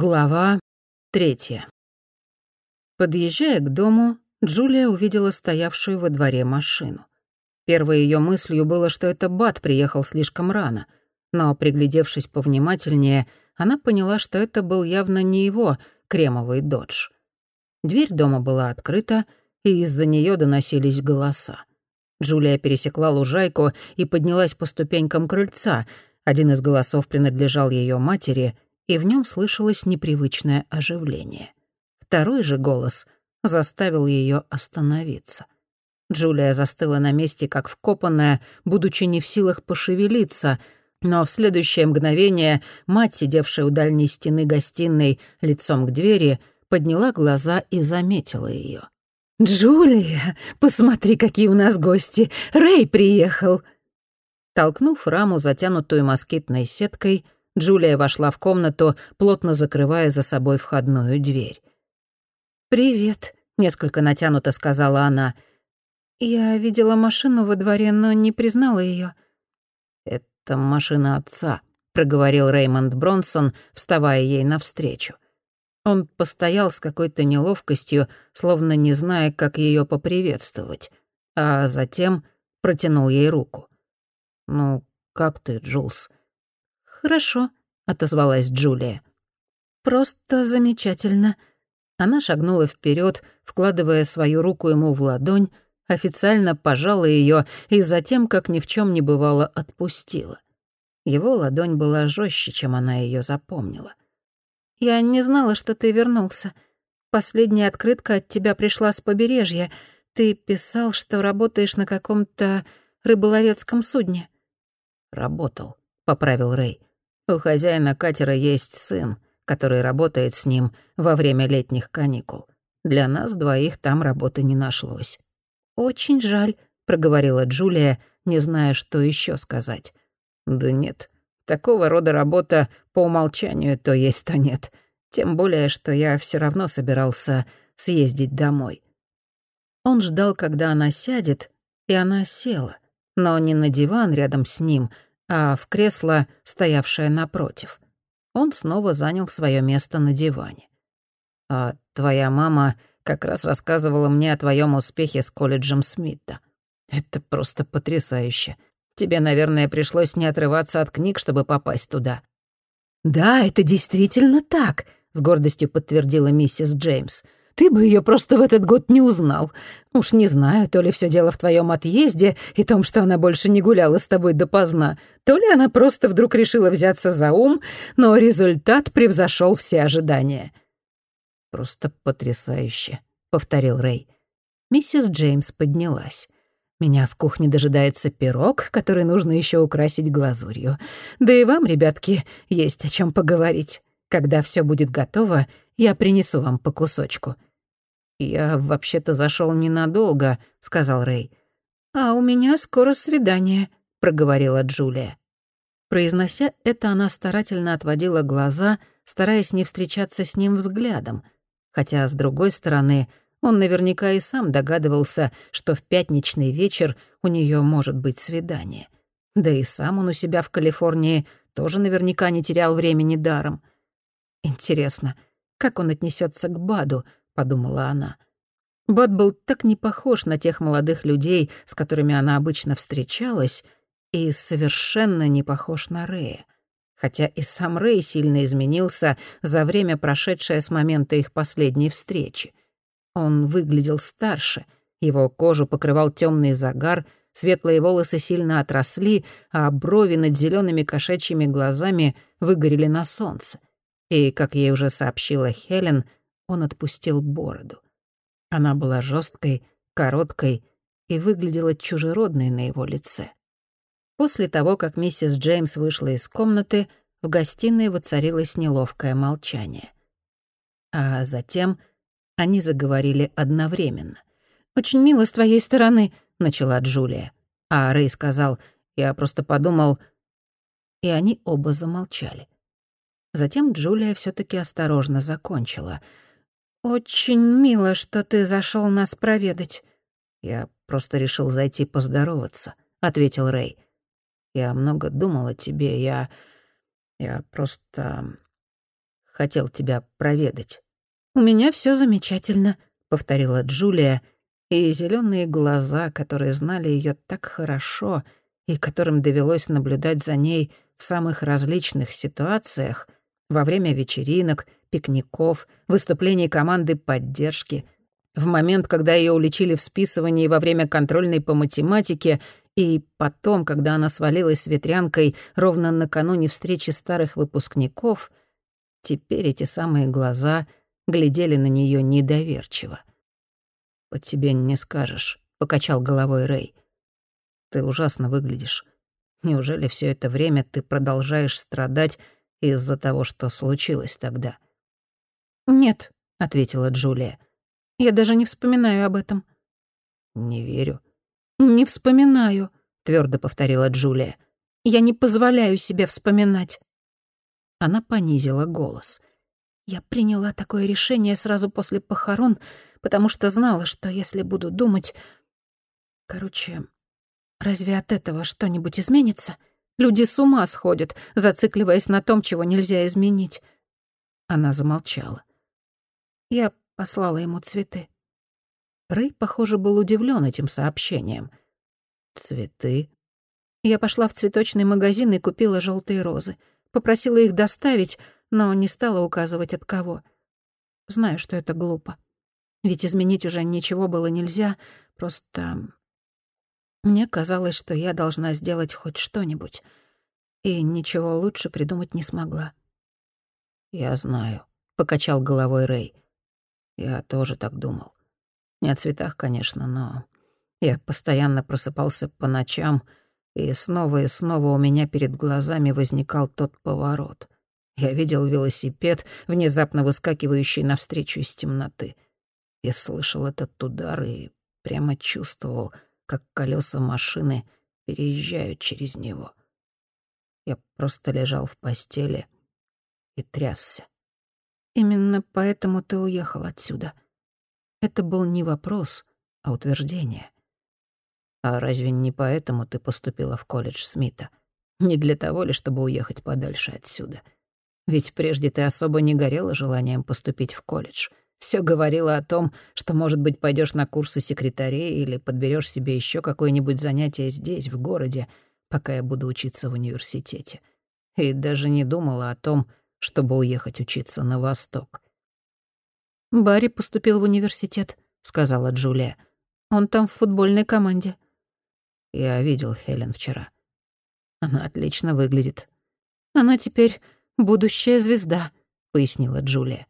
Глава третья. Подъезжая к дому, Джулия увидела стоявшую во дворе машину. Первой ее мыслью было, что это Бат приехал слишком рано, но, приглядевшись повнимательнее, она поняла, что это был явно не его кремовый додж. Дверь дома была открыта, и из-за нее доносились голоса. Джулия пересекла лужайку и поднялась по ступенькам крыльца. Один из голосов принадлежал ее матери — и в нем слышалось непривычное оживление. Второй же голос заставил ее остановиться. Джулия застыла на месте, как вкопанная, будучи не в силах пошевелиться, но в следующее мгновение мать, сидевшая у дальней стены гостиной лицом к двери, подняла глаза и заметила ее. «Джулия, посмотри, какие у нас гости! Рэй приехал!» Толкнув раму, затянутую москитной сеткой, Джулия вошла в комнату, плотно закрывая за собой входную дверь. «Привет», — несколько натянуто сказала она. «Я видела машину во дворе, но не признала ее. «Это машина отца», — проговорил Реймонд Бронсон, вставая ей навстречу. Он постоял с какой-то неловкостью, словно не зная, как ее поприветствовать, а затем протянул ей руку. «Ну, как ты, Джулс?» «Хорошо», — отозвалась Джулия. «Просто замечательно». Она шагнула вперед, вкладывая свою руку ему в ладонь, официально пожала ее и затем, как ни в чем не бывало, отпустила. Его ладонь была жестче, чем она ее запомнила. «Я не знала, что ты вернулся. Последняя открытка от тебя пришла с побережья. Ты писал, что работаешь на каком-то рыболовецком судне». «Работал», — поправил Рэй. У хозяина катера есть сын, который работает с ним во время летних каникул. Для нас двоих там работы не нашлось. «Очень жаль», — проговорила Джулия, не зная, что еще сказать. «Да нет, такого рода работа по умолчанию то есть, то нет. Тем более, что я все равно собирался съездить домой». Он ждал, когда она сядет, и она села, но не на диван рядом с ним — а в кресло, стоявшее напротив. Он снова занял свое место на диване. «А твоя мама как раз рассказывала мне о твоем успехе с колледжем Смита. Это просто потрясающе. Тебе, наверное, пришлось не отрываться от книг, чтобы попасть туда». «Да, это действительно так», — с гордостью подтвердила миссис Джеймс. Ты бы ее просто в этот год не узнал. Уж не знаю, то ли все дело в твоем отъезде и том, что она больше не гуляла с тобой допоздна, то ли она просто вдруг решила взяться за ум, но результат превзошел все ожидания. «Просто потрясающе», — повторил Рэй. Миссис Джеймс поднялась. Меня в кухне дожидается пирог, который нужно еще украсить глазурью. Да и вам, ребятки, есть о чем поговорить. Когда все будет готово, я принесу вам по кусочку. «Я вообще-то зашел ненадолго», — сказал Рэй. «А у меня скоро свидание», — проговорила Джулия. Произнося это, она старательно отводила глаза, стараясь не встречаться с ним взглядом. Хотя, с другой стороны, он наверняка и сам догадывался, что в пятничный вечер у нее может быть свидание. Да и сам он у себя в Калифорнии тоже наверняка не терял времени даром. Интересно, как он отнесется к Баду — подумала она. Бат был так не похож на тех молодых людей, с которыми она обычно встречалась, и совершенно не похож на Рэя. Хотя и сам Рэй сильно изменился за время, прошедшее с момента их последней встречи. Он выглядел старше, его кожу покрывал темный загар, светлые волосы сильно отросли, а брови над зелеными кошачьими глазами выгорели на солнце. И, как ей уже сообщила Хелен, он отпустил бороду. Она была жесткой, короткой и выглядела чужеродной на его лице. После того, как миссис Джеймс вышла из комнаты, в гостиной воцарилось неловкое молчание. А затем они заговорили одновременно. «Очень мило с твоей стороны», — начала Джулия. А Рэй сказал, «Я просто подумал...» И они оба замолчали. Затем Джулия все таки осторожно закончила — «Очень мило, что ты зашел нас проведать». «Я просто решил зайти поздороваться», — ответил Рэй. «Я много думал о тебе, я... я просто... хотел тебя проведать». «У меня все замечательно», — повторила Джулия, и зеленые глаза, которые знали ее так хорошо и которым довелось наблюдать за ней в самых различных ситуациях, во время вечеринок, пикников, выступлений команды поддержки, в момент, когда ее уличили в списывании во время контрольной по математике, и потом, когда она свалилась с ветрянкой ровно накануне встречи старых выпускников, теперь эти самые глаза глядели на нее недоверчиво. «По тебе не скажешь», — покачал головой Рэй. «Ты ужасно выглядишь. Неужели все это время ты продолжаешь страдать из-за того, что случилось тогда?» «Нет», — ответила Джулия. «Я даже не вспоминаю об этом». «Не верю». «Не вспоминаю», — твердо повторила Джулия. «Я не позволяю себе вспоминать». Она понизила голос. «Я приняла такое решение сразу после похорон, потому что знала, что если буду думать... Короче, разве от этого что-нибудь изменится? Люди с ума сходят, зацикливаясь на том, чего нельзя изменить». Она замолчала. Я послала ему цветы. Рэй, похоже, был удивлен этим сообщением. «Цветы?» Я пошла в цветочный магазин и купила желтые розы. Попросила их доставить, но не стала указывать от кого. Знаю, что это глупо. Ведь изменить уже ничего было нельзя, просто... Мне казалось, что я должна сделать хоть что-нибудь. И ничего лучше придумать не смогла. «Я знаю», — покачал головой Рэй. «Я тоже так думал. Не о цветах, конечно, но я постоянно просыпался по ночам, и снова и снова у меня перед глазами возникал тот поворот. Я видел велосипед, внезапно выскакивающий навстречу из темноты. Я слышал этот удар и прямо чувствовал, как колеса машины переезжают через него. Я просто лежал в постели и трясся. «Именно поэтому ты уехал отсюда», это был не вопрос, а утверждение. «А разве не поэтому ты поступила в колледж Смита? Не для того ли, чтобы уехать подальше отсюда? Ведь прежде ты особо не горела желанием поступить в колледж. Все говорила о том, что, может быть, пойдешь на курсы секретарей или подберешь себе еще какое-нибудь занятие здесь, в городе, пока я буду учиться в университете. И даже не думала о том, чтобы уехать учиться на восток. «Барри поступил в университет», — сказала Джулия. «Он там в футбольной команде». «Я видел Хелен вчера. Она отлично выглядит». «Она теперь будущая звезда», — пояснила Джулия.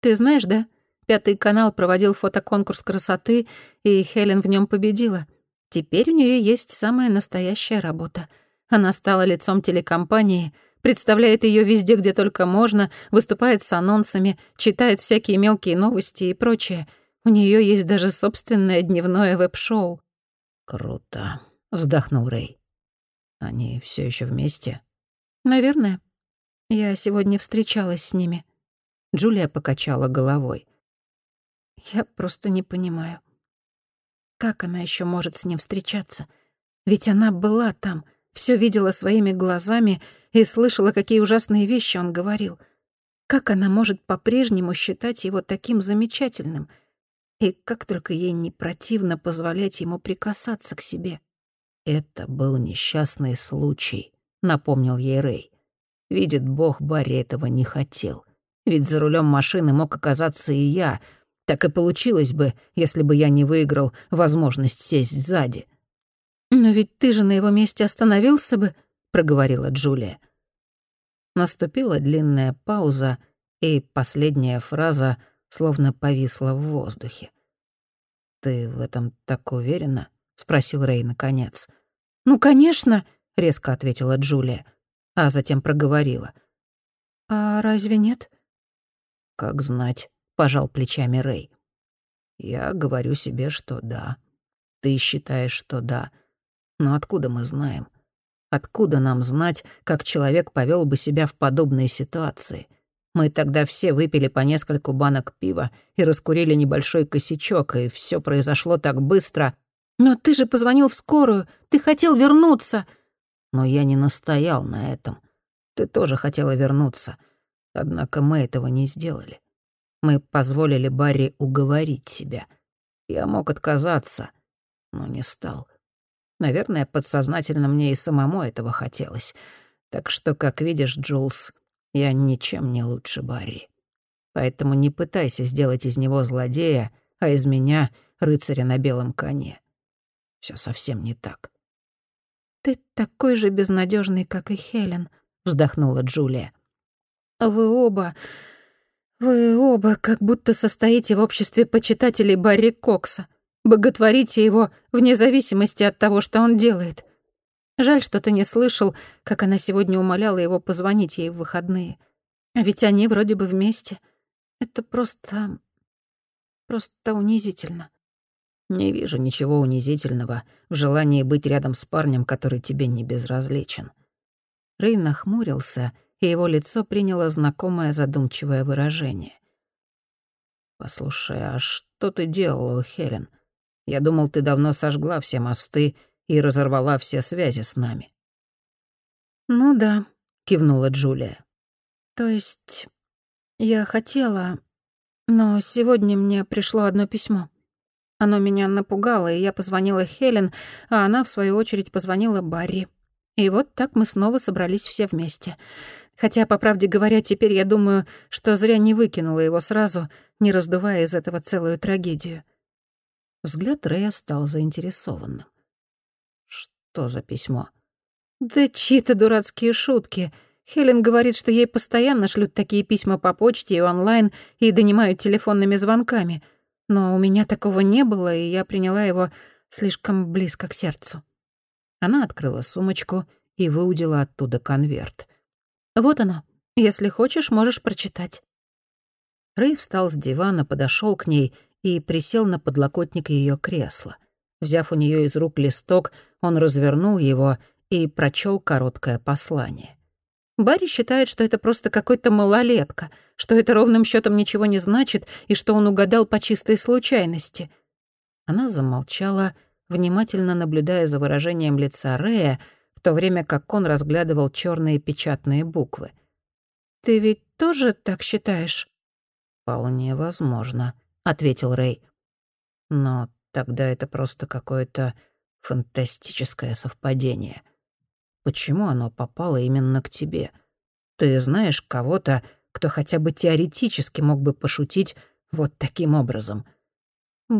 «Ты знаешь, да? Пятый канал проводил фотоконкурс красоты, и Хелен в нем победила. Теперь у нее есть самая настоящая работа. Она стала лицом телекомпании — представляет ее везде, где только можно, выступает с анонсами, читает всякие мелкие новости и прочее. У нее есть даже собственное дневное веб-шоу. «Круто», — вздохнул Рэй. «Они все еще вместе?» «Наверное. Я сегодня встречалась с ними». Джулия покачала головой. «Я просто не понимаю. Как она еще может с ним встречаться? Ведь она была там, все видела своими глазами — и слышала, какие ужасные вещи он говорил. Как она может по-прежнему считать его таким замечательным? И как только ей не противно позволять ему прикасаться к себе. «Это был несчастный случай», — напомнил ей Рэй. «Видит Бог, Барри этого не хотел. Ведь за рулем машины мог оказаться и я. Так и получилось бы, если бы я не выиграл возможность сесть сзади». «Но ведь ты же на его месте остановился бы», проговорила Джулия. Наступила длинная пауза, и последняя фраза словно повисла в воздухе. «Ты в этом так уверена?» — спросил Рэй наконец. «Ну, конечно», — резко ответила Джулия, а затем проговорила. «А разве нет?» «Как знать», — пожал плечами Рэй. «Я говорю себе, что да. Ты считаешь, что да. Но откуда мы знаем? Откуда нам знать, как человек повел бы себя в подобной ситуации? Мы тогда все выпили по нескольку банок пива и раскурили небольшой косячок, и все произошло так быстро. «Но ты же позвонил в скорую, ты хотел вернуться!» Но я не настоял на этом. Ты тоже хотела вернуться. Однако мы этого не сделали. Мы позволили Барри уговорить себя. Я мог отказаться, но не стал. Наверное, подсознательно мне и самому этого хотелось. Так что, как видишь, Джулс, я ничем не лучше Барри. Поэтому не пытайся сделать из него злодея, а из меня — рыцаря на белом коне. Все совсем не так. «Ты такой же безнадежный, как и Хелен», — вздохнула Джулия. «Вы оба... вы оба как будто состоите в обществе почитателей Барри Кокса. Боготворите его вне зависимости от того, что он делает. Жаль, что ты не слышал, как она сегодня умоляла его позвонить ей в выходные. А ведь они вроде бы вместе. Это просто... просто унизительно. Не вижу ничего унизительного в желании быть рядом с парнем, который тебе не безразличен. Рэй нахмурился, и его лицо приняло знакомое задумчивое выражение. «Послушай, а что ты делала, Хелен? Я думал, ты давно сожгла все мосты и разорвала все связи с нами». «Ну да», — кивнула Джулия. «То есть я хотела, но сегодня мне пришло одно письмо. Оно меня напугало, и я позвонила Хелен, а она, в свою очередь, позвонила Барри. И вот так мы снова собрались все вместе. Хотя, по правде говоря, теперь я думаю, что зря не выкинула его сразу, не раздувая из этого целую трагедию. Взгляд Рэя стал заинтересованным. «Что за письмо?» «Да чьи-то дурацкие шутки», Хелен говорит, что ей постоянно шлют такие письма по почте и онлайн и донимают телефонными звонками. Но у меня такого не было, и я приняла его слишком близко к сердцу. Она открыла сумочку и выудила оттуда конверт. «Вот оно. Если хочешь, можешь прочитать». Рэй встал с дивана, подошел к ней и присел на подлокотник ее кресла. Взяв у нее из рук листок, он развернул его и прочел короткое послание. Барри считает, что это просто какой-то малолетка, что это ровным счетом ничего не значит и что он угадал по чистой случайности. Она замолчала, внимательно наблюдая за выражением лица Рэя, в то время как он разглядывал черные печатные буквы. «Ты ведь тоже так считаешь?» «Вполне возможно», — ответил Рэй. «Но тогда это просто какое-то фантастическое совпадение. Почему оно попало именно к тебе? Ты знаешь кого-то, кто хотя бы теоретически мог бы пошутить вот таким образом?»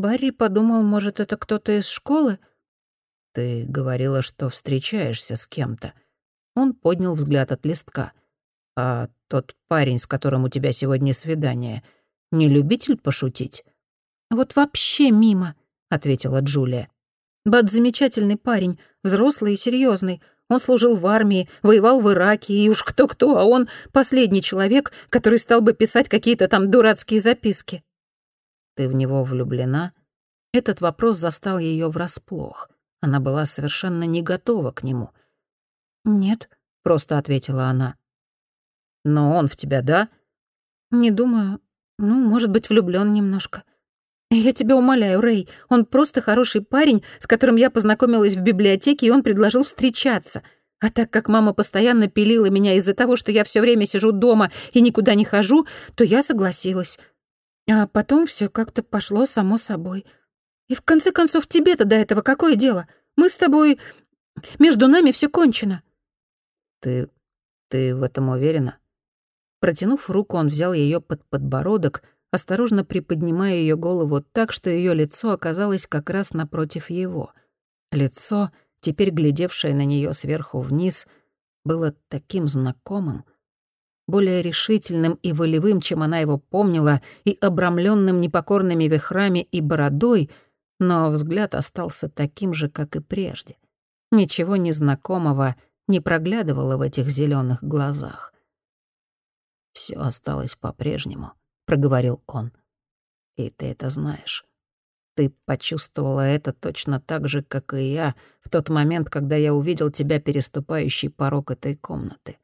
Барри подумал, может, это кто-то из школы? Ты говорила, что встречаешься с кем-то. Он поднял взгляд от листка. А тот парень, с которым у тебя сегодня свидание, не любитель пошутить? Вот вообще мимо, ответила Джулия. Бат замечательный парень, взрослый и серьезный. Он служил в армии, воевал в Ираке, и уж кто-кто, а он последний человек, который стал бы писать какие-то там дурацкие записки. Ты в него влюблена? Этот вопрос застал ее врасплох. Она была совершенно не готова к нему. «Нет», — просто ответила она. «Но он в тебя, да?» «Не думаю. Ну, может быть, влюблён немножко. Я тебя умоляю, Рэй, он просто хороший парень, с которым я познакомилась в библиотеке, и он предложил встречаться. А так как мама постоянно пилила меня из-за того, что я всё время сижу дома и никуда не хожу, то я согласилась. А потом все как-то пошло само собой. И в конце концов, тебе-то до этого какое дело? Мы с тобой... Между нами все кончено. Ты... ты в этом уверена? Протянув руку, он взял ее под подбородок, осторожно приподнимая ее голову так, что ее лицо оказалось как раз напротив его. Лицо, теперь глядевшее на нее сверху вниз, было таким знакомым, более решительным и волевым, чем она его помнила, и обрамленным непокорными вихрами и бородой, но взгляд остался таким же, как и прежде. Ничего незнакомого не проглядывало в этих зеленых глазах. Все осталось по-прежнему», — проговорил он. «И ты это знаешь. Ты почувствовала это точно так же, как и я, в тот момент, когда я увидел тебя переступающий порог этой комнаты.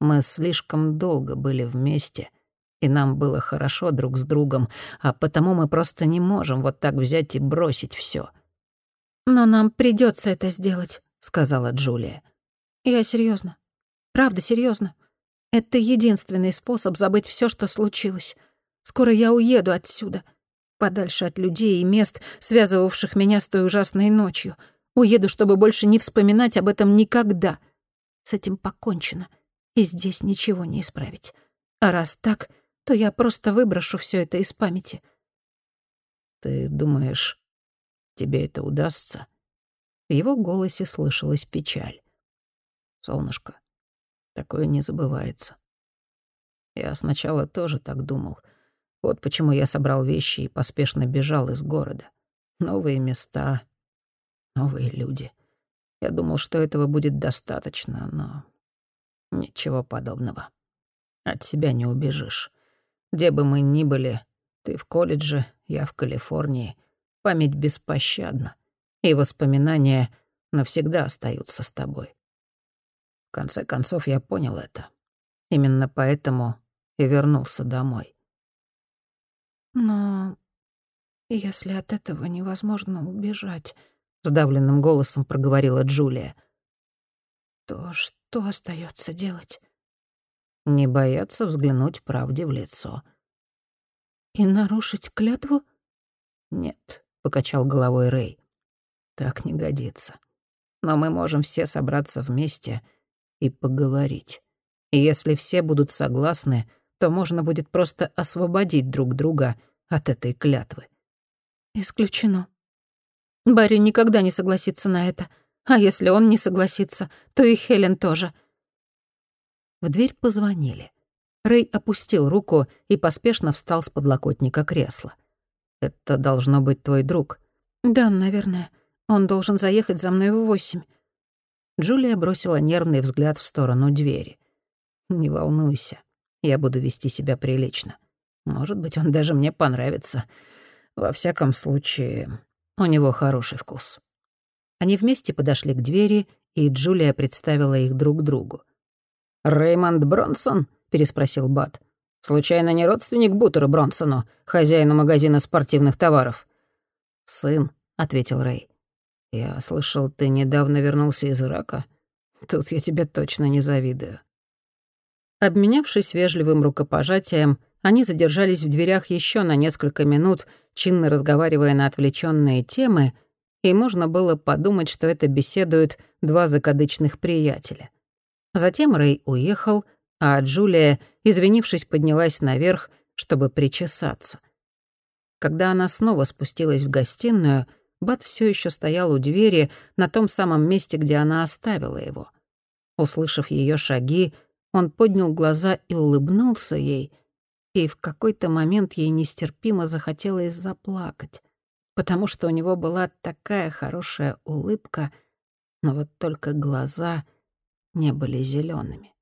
Мы слишком долго были вместе, и нам было хорошо друг с другом, а потому мы просто не можем вот так взять и бросить все. «Но нам придется это сделать», — сказала Джулия. «Я серьезно, Правда, серьезно. Это единственный способ забыть все, что случилось. Скоро я уеду отсюда, подальше от людей и мест, связывавших меня с той ужасной ночью. Уеду, чтобы больше не вспоминать об этом никогда. С этим покончено, и здесь ничего не исправить. А раз так, то я просто выброшу все это из памяти. Ты думаешь, тебе это удастся? В его голосе слышалась печаль. Солнышко, такое не забывается. Я сначала тоже так думал. Вот почему я собрал вещи и поспешно бежал из города. Новые места, новые люди. Я думал, что этого будет достаточно, но ничего подобного. От себя не убежишь. Где бы мы ни были, ты в колледже, я в Калифорнии. Память беспощадна, и воспоминания навсегда остаются с тобой. В конце концов, я понял это. Именно поэтому и вернулся домой. «Но если от этого невозможно убежать», — сдавленным голосом проговорила Джулия, «то что остается делать?» Не бояться взглянуть правде в лицо. «И нарушить клятву?» «Нет», — покачал головой Рэй. «Так не годится. Но мы можем все собраться вместе и поговорить. И если все будут согласны, то можно будет просто освободить друг друга от этой клятвы». «Исключено. Барри никогда не согласится на это. А если он не согласится, то и Хелен тоже». В дверь позвонили. Рэй опустил руку и поспешно встал с подлокотника кресла. «Это должно быть твой друг». «Да, наверное. Он должен заехать за мной в восемь». Джулия бросила нервный взгляд в сторону двери. «Не волнуйся, я буду вести себя прилично. Может быть, он даже мне понравится. Во всяком случае, у него хороший вкус». Они вместе подошли к двери, и Джулия представила их друг другу. «Рэймонд Бронсон?» переспросил Бат. «Случайно не родственник Бутера Бронсону, хозяину магазина спортивных товаров?» «Сын», — ответил Рэй. «Я слышал, ты недавно вернулся из Ирака. Тут я тебе точно не завидую». Обменявшись вежливым рукопожатием, они задержались в дверях еще на несколько минут, чинно разговаривая на отвлеченные темы, и можно было подумать, что это беседуют два закадычных приятеля. Затем Рэй уехал, а Джулия, извинившись, поднялась наверх, чтобы причесаться. Когда она снова спустилась в гостиную, Бат все еще стоял у двери на том самом месте, где она оставила его. Услышав ее шаги, он поднял глаза и улыбнулся ей, и в какой-то момент ей нестерпимо захотелось заплакать, потому что у него была такая хорошая улыбка, но вот только глаза не были зелеными.